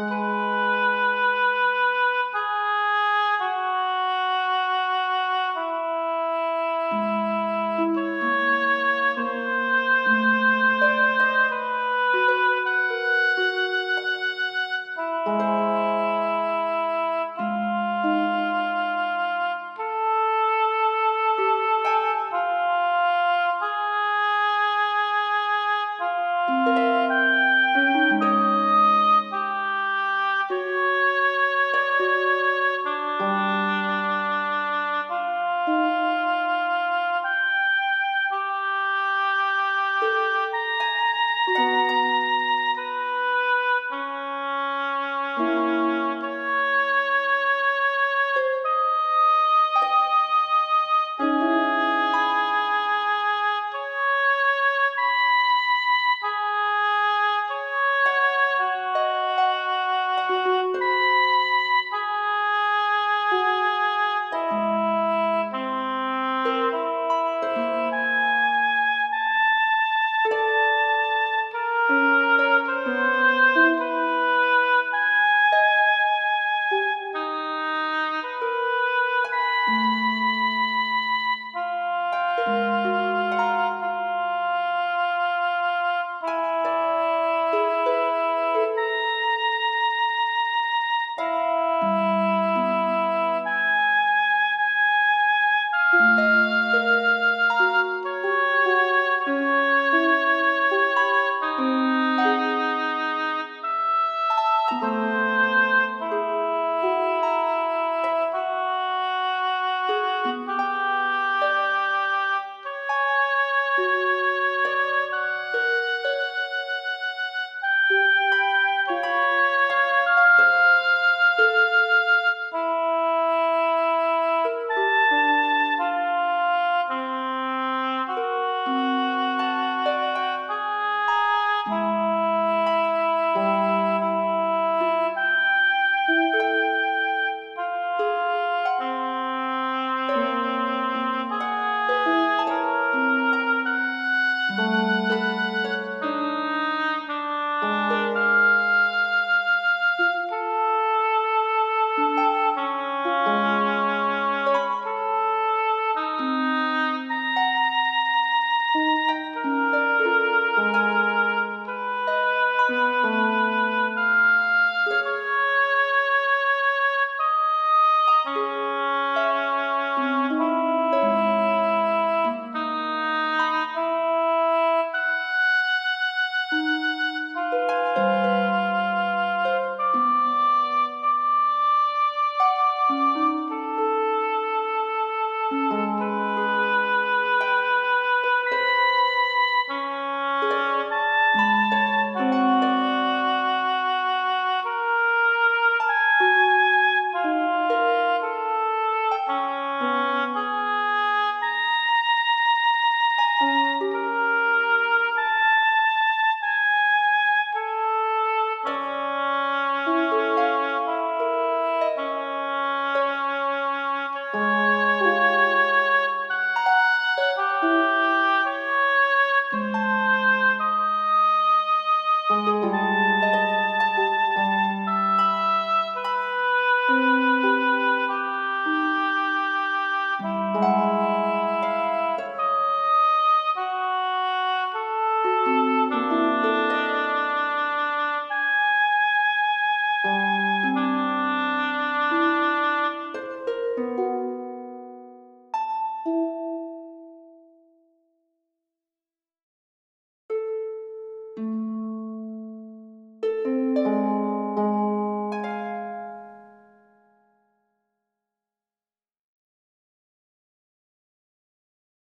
Música